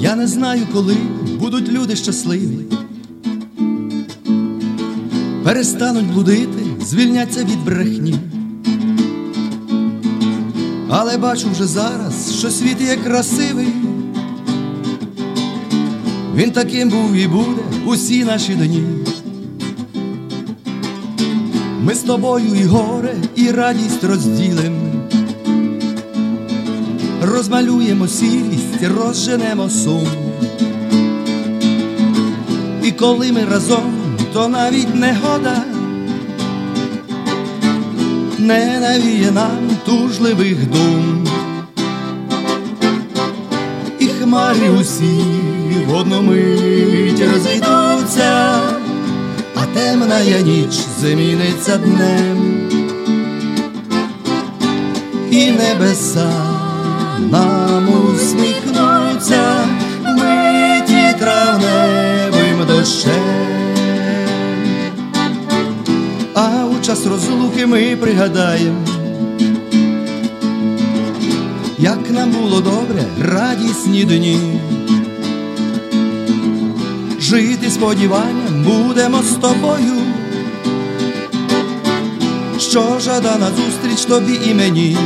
Я не знаю, коли будуть люди щасливі, перестануть блудити, звільняться від брехні. Але бачу вже зараз, що світ є красивий. Він таким був і буде усі наші дні. Ми з тобою і горе, і радість розділим. Розмалюємо сірість, розженемо сум. І коли ми разом, то навіть негода не навіє нам тужливих дум. І хмари усі в одну розійдуться, а темна я ніч заміниться днем, і небеса нам усміхнуться миті травневим дощем. А у час розлуки ми пригадаємо, як нам було добре, радісні дні. Жити сподіванням будемо з тобою, що жадана зустріч тобі і мені,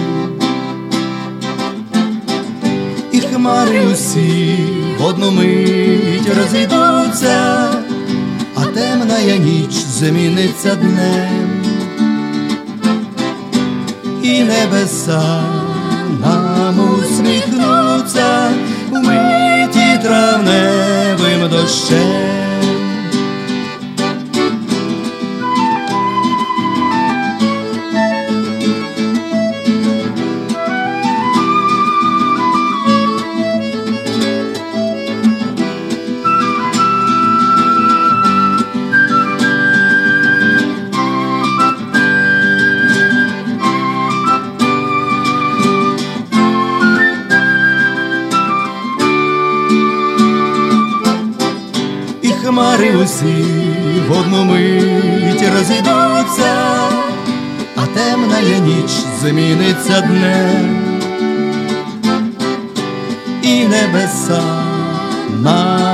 хмари усі в одну мить розійдуться, а темна я ніч заміниться днем, і небеса хмари усі в одну мить розійдуться, а темна є ніч заміниться днем, і небеса нам